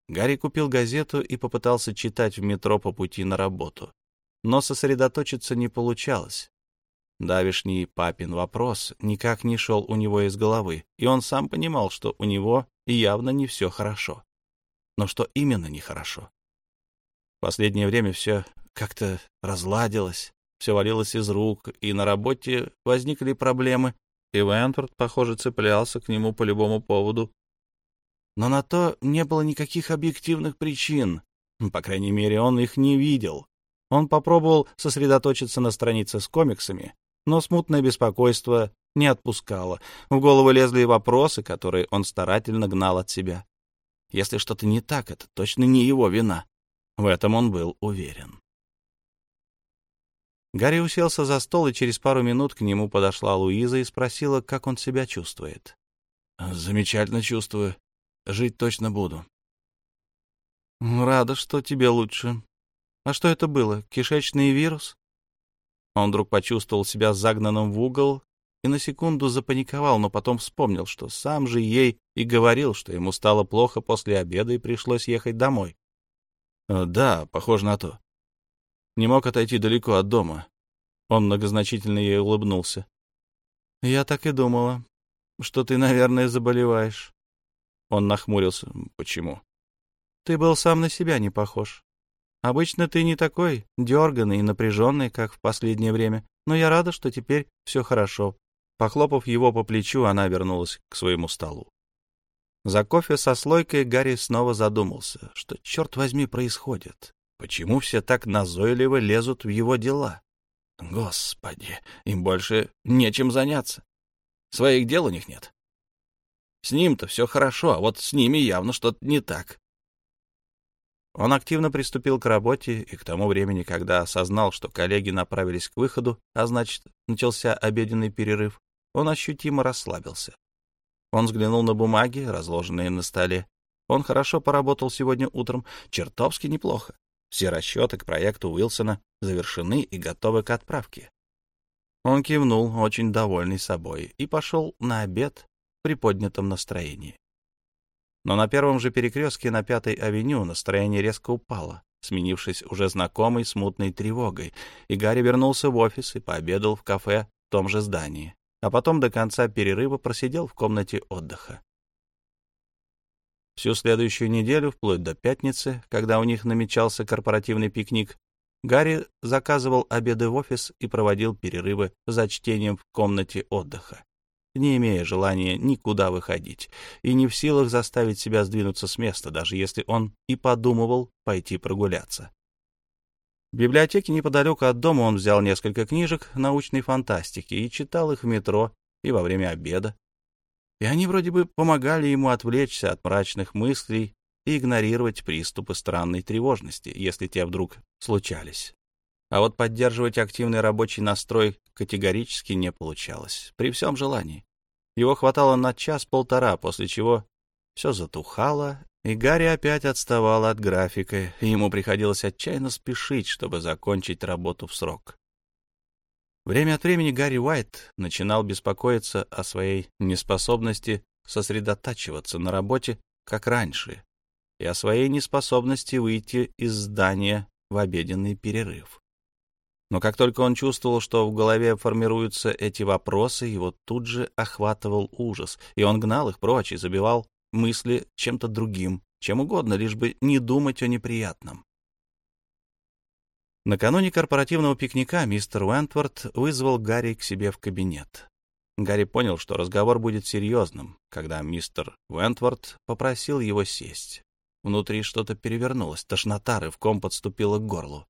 Гарри купил газету и попытался читать в метро по пути на работу. Но сосредоточиться не получалось. Давишний папин вопрос никак не шел у него из головы, и он сам понимал, что у него явно не все хорошо. Но что именно нехорошо? Последнее время все как-то разладилось, все валилось из рук, и на работе возникли проблемы, и Вентворд, похоже, цеплялся к нему по любому поводу, но на то не было никаких объективных причин. По крайней мере, он их не видел. Он попробовал сосредоточиться на странице с комиксами, но смутное беспокойство не отпускало. В голову лезли вопросы, которые он старательно гнал от себя. Если что-то не так, это точно не его вина. В этом он был уверен. Гарри уселся за стол, и через пару минут к нему подошла Луиза и спросила, как он себя чувствует. «Замечательно чувствую. Жить точно буду. Рада, что тебе лучше. А что это было? Кишечный вирус? Он вдруг почувствовал себя загнанным в угол и на секунду запаниковал, но потом вспомнил, что сам же ей и говорил, что ему стало плохо после обеда и пришлось ехать домой. Э, да, похоже на то. Не мог отойти далеко от дома. Он многозначительно ей улыбнулся. Я так и думала, что ты, наверное, заболеваешь. Он нахмурился. Почему? Ты был сам на себя не похож. Обычно ты не такой дерганный и напряженный, как в последнее время, но я рада, что теперь все хорошо. Похлопав его по плечу, она вернулась к своему столу. За кофе со слойкой Гарри снова задумался, что, черт возьми, происходит. Почему все так назойливо лезут в его дела? Господи, им больше нечем заняться. Своих дел у них нет. С ним-то все хорошо, а вот с ними явно что-то не так. Он активно приступил к работе, и к тому времени, когда осознал, что коллеги направились к выходу, а значит, начался обеденный перерыв, он ощутимо расслабился. Он взглянул на бумаги, разложенные на столе. Он хорошо поработал сегодня утром, чертовски неплохо. Все расчеты к проекту Уилсона завершены и готовы к отправке. Он кивнул, очень довольный собой, и пошел на обед, приподнятом настроении. Но на первом же перекрестке на Пятой авеню настроение резко упало, сменившись уже знакомой смутной тревогой, и Гарри вернулся в офис и пообедал в кафе в том же здании, а потом до конца перерыва просидел в комнате отдыха. Всю следующую неделю, вплоть до пятницы, когда у них намечался корпоративный пикник, Гарри заказывал обеды в офис и проводил перерывы за чтением в комнате отдыха не имея желания никуда выходить, и не в силах заставить себя сдвинуться с места, даже если он и подумывал пойти прогуляться. В библиотеке неподалеку от дома он взял несколько книжек научной фантастики и читал их в метро и во время обеда. И они вроде бы помогали ему отвлечься от мрачных мыслей и игнорировать приступы странной тревожности, если те вдруг случались. А вот поддерживать активный рабочий настрой категорически не получалось, при всем желании. Его хватало на час-полтора, после чего все затухало, и Гарри опять отставал от графика, и ему приходилось отчаянно спешить, чтобы закончить работу в срок. Время от времени Гарри Уайт начинал беспокоиться о своей неспособности сосредотачиваться на работе, как раньше, и о своей неспособности выйти из здания в обеденный перерыв. Но как только он чувствовал, что в голове формируются эти вопросы, его тут же охватывал ужас, и он гнал их прочь и забивал мысли чем-то другим, чем угодно, лишь бы не думать о неприятном. Накануне корпоративного пикника мистер Уэнтворд вызвал Гарри к себе в кабинет. Гарри понял, что разговор будет серьезным, когда мистер Уэнтворд попросил его сесть. Внутри что-то перевернулось, тошнота рывком подступила к горлу.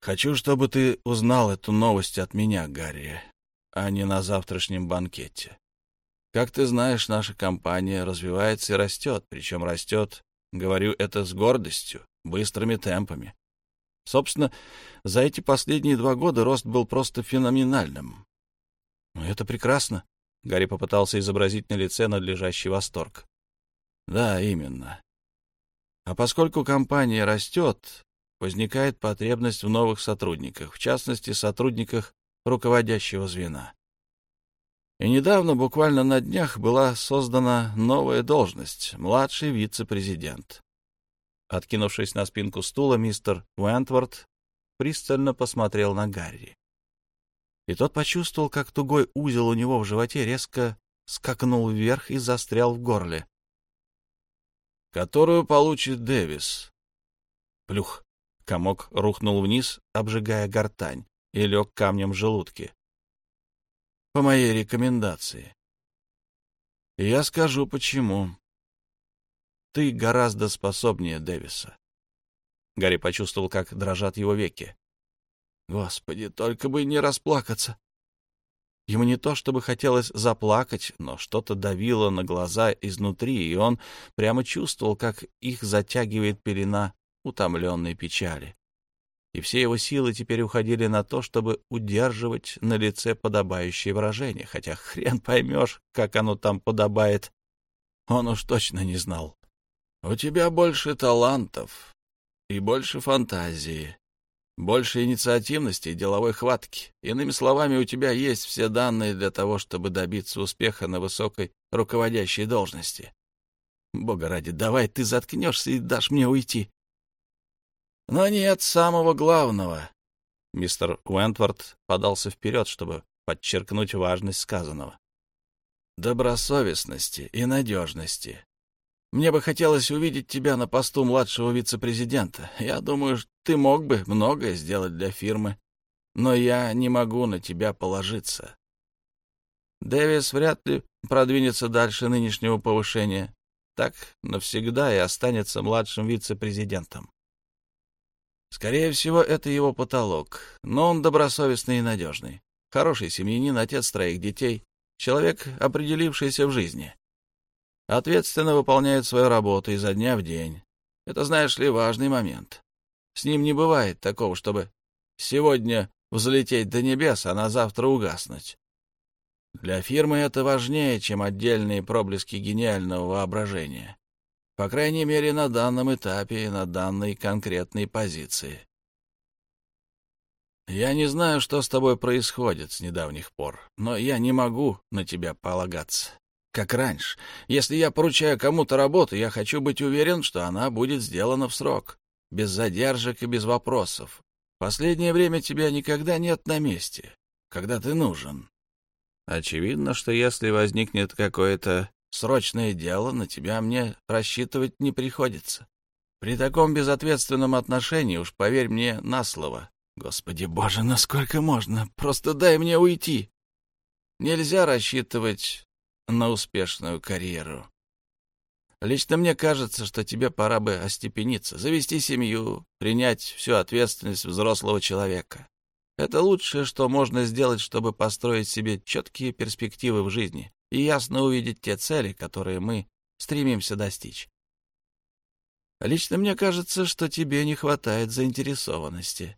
«Хочу, чтобы ты узнал эту новость от меня, Гарри, а не на завтрашнем банкете. Как ты знаешь, наша компания развивается и растет, причем растет, говорю это с гордостью, быстрыми темпами. Собственно, за эти последние два года рост был просто феноменальным. Ну, это прекрасно. Гарри попытался изобразить на лице надлежащий восторг. Да, именно. А поскольку компания растет, возникает потребность в новых сотрудниках, в частности, сотрудниках руководящего звена. И недавно, буквально на днях, была создана новая должность — младший вице-президент. Откинувшись на спинку стула, мистер Уэнтворд пристально посмотрел на Гарри. И тот почувствовал, как тугой узел у него в животе резко скакнул вверх и застрял в горле. «Которую получит Дэвис». Плюх. Комок рухнул вниз, обжигая гортань, и лег камнем в желудке. «По моей рекомендации». я скажу, почему. Ты гораздо способнее Дэвиса. Гарри почувствовал, как дрожат его веки. Господи, только бы не расплакаться. Ему не то чтобы хотелось заплакать, но что-то давило на глаза изнутри, и он прямо чувствовал, как их затягивает пелена утомленной печали. И все его силы теперь уходили на то, чтобы удерживать на лице подобающее выражение, хотя хрен поймешь, как оно там подобает. Он уж точно не знал. У тебя больше талантов и больше фантазии, больше инициативности и деловой хватки. Иными словами, у тебя есть все данные для того, чтобы добиться успеха на высокой руководящей должности. Бога ради, давай ты заткнешься и дашь мне уйти. Но нет самого главного. Мистер Уэнтворд подался вперед, чтобы подчеркнуть важность сказанного. Добросовестности и надежности. Мне бы хотелось увидеть тебя на посту младшего вице-президента. Я думаю, ты мог бы многое сделать для фирмы, но я не могу на тебя положиться. Дэвис вряд ли продвинется дальше нынешнего повышения. Так навсегда и останется младшим вице-президентом. Скорее всего, это его потолок, но он добросовестный и надежный. Хороший семьянин, отец троих детей, человек, определившийся в жизни ответственно выполняет свою работу изо дня в день. Это, знаешь ли, важный момент. С ним не бывает такого, чтобы сегодня взлететь до небес, а на завтра угаснуть. Для фирмы это важнее, чем отдельные проблески гениального воображения. По крайней мере, на данном этапе и на данной конкретной позиции. Я не знаю, что с тобой происходит с недавних пор, но я не могу на тебя полагаться как раньше. Если я поручаю кому-то работу, я хочу быть уверен, что она будет сделана в срок, без задержек и без вопросов. Последнее время тебя никогда нет на месте, когда ты нужен. Очевидно, что если возникнет какое-то срочное дело, на тебя мне рассчитывать не приходится. При таком безответственном отношении уж поверь мне на слово. Господи боже, насколько можно? Просто дай мне уйти. Нельзя рассчитывать на успешную карьеру. Лично мне кажется, что тебе пора бы остепениться, завести семью, принять всю ответственность взрослого человека. Это лучшее, что можно сделать, чтобы построить себе четкие перспективы в жизни и ясно увидеть те цели, которые мы стремимся достичь. Лично мне кажется, что тебе не хватает заинтересованности.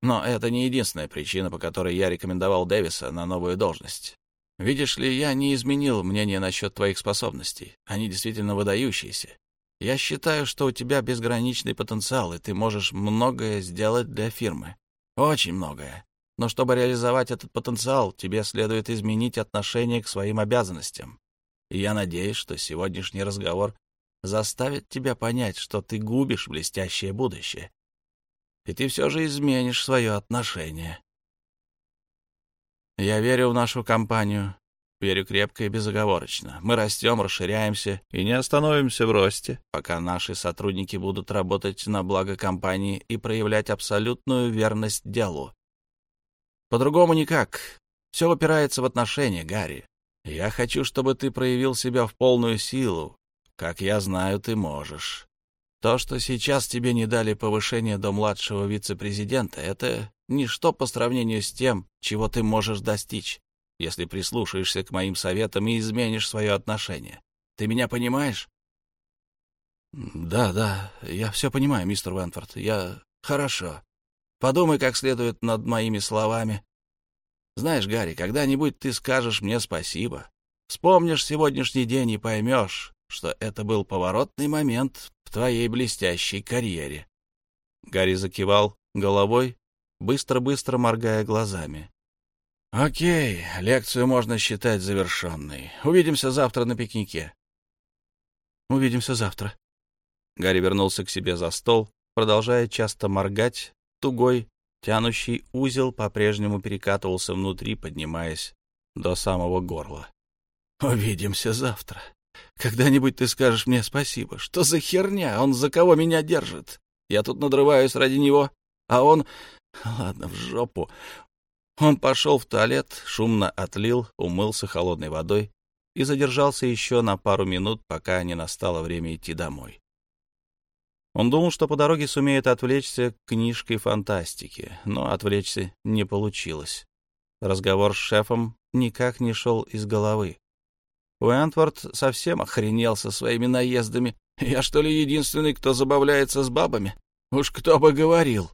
Но это не единственная причина, по которой я рекомендовал Дэвиса на новую должность. Видишь ли, я не изменил мнение насчет твоих способностей. Они действительно выдающиеся. Я считаю, что у тебя безграничный потенциал, и ты можешь многое сделать для фирмы. Очень многое. Но чтобы реализовать этот потенциал, тебе следует изменить отношение к своим обязанностям. И я надеюсь, что сегодняшний разговор заставит тебя понять, что ты губишь блестящее будущее. И ты все же изменишь свое отношение. Я верю в нашу компанию, верю крепко и безоговорочно. Мы растем, расширяемся и не остановимся в росте, пока наши сотрудники будут работать на благо компании и проявлять абсолютную верность делу. По-другому никак. Все упирается в отношения, Гарри. Я хочу, чтобы ты проявил себя в полную силу. Как я знаю, ты можешь. То, что сейчас тебе не дали повышение до младшего вице-президента, это ничто по сравнению с тем, чего ты можешь достичь, если прислушаешься к моим советам и изменишь свое отношение. Ты меня понимаешь? Да, да, я все понимаю, мистер Венфорд. Я... Хорошо. Подумай как следует над моими словами. Знаешь, Гарри, когда-нибудь ты скажешь мне спасибо. Вспомнишь сегодняшний день и поймешь, что это был поворотный момент в твоей блестящей карьере. Гарри закивал головой, быстро-быстро моргая глазами. «Окей, лекцию можно считать завершенной. Увидимся завтра на пикнике». «Увидимся завтра». Гарри вернулся к себе за стол, продолжая часто моргать. Тугой, тянущий узел по-прежнему перекатывался внутри, поднимаясь до самого горла. «Увидимся завтра. Когда-нибудь ты скажешь мне спасибо. Что за херня? Он за кого меня держит? Я тут надрываюсь ради него, а он... Ладно, в жопу. Он пошел в туалет, шумно отлил, умылся холодной водой и задержался еще на пару минут, пока не настало время идти домой. Он думал, что по дороге сумеет отвлечься книжкой фантастики, но отвлечься не получилось. Разговор с шефом никак не шел из головы. Уэнтворд совсем охренел со своими наездами. Я, что ли, единственный, кто забавляется с бабами? Уж кто бы говорил.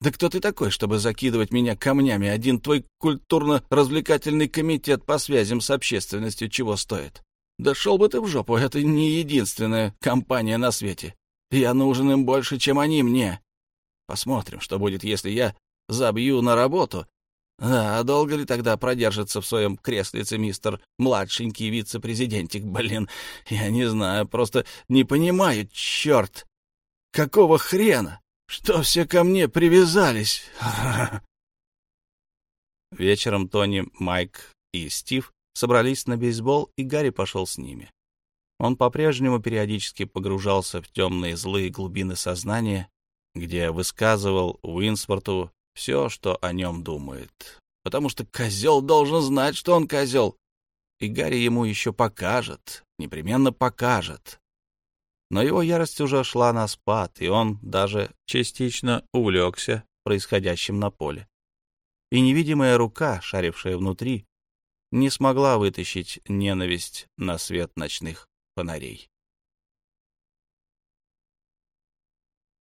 Да кто ты такой, чтобы закидывать меня камнями? Один твой культурно-развлекательный комитет по связям с общественностью чего стоит? Да шел бы ты в жопу, это не единственная компания на свете. Я нужен им больше, чем они мне. Посмотрим, что будет, если я забью на работу. А долго ли тогда продержится в своем креслице мистер младшенький вице-президентик? Блин, я не знаю, просто не понимаю, черт. Какого хрена? Что все ко мне привязались? Вечером Тони, Майк и Стив собрались на бейсбол, и Гарри пошел с ними. Он по-прежнему периодически погружался в темные злые глубины сознания, где высказывал Уинспорту все, что о нем думает. Потому что козел должен знать, что он козел. И Гарри ему еще покажет, непременно покажет. Но его ярость уже шла на спад, и он даже частично увлекся происходящим на поле. И невидимая рука, шарившая внутри, не смогла вытащить ненависть на свет ночных фонарей.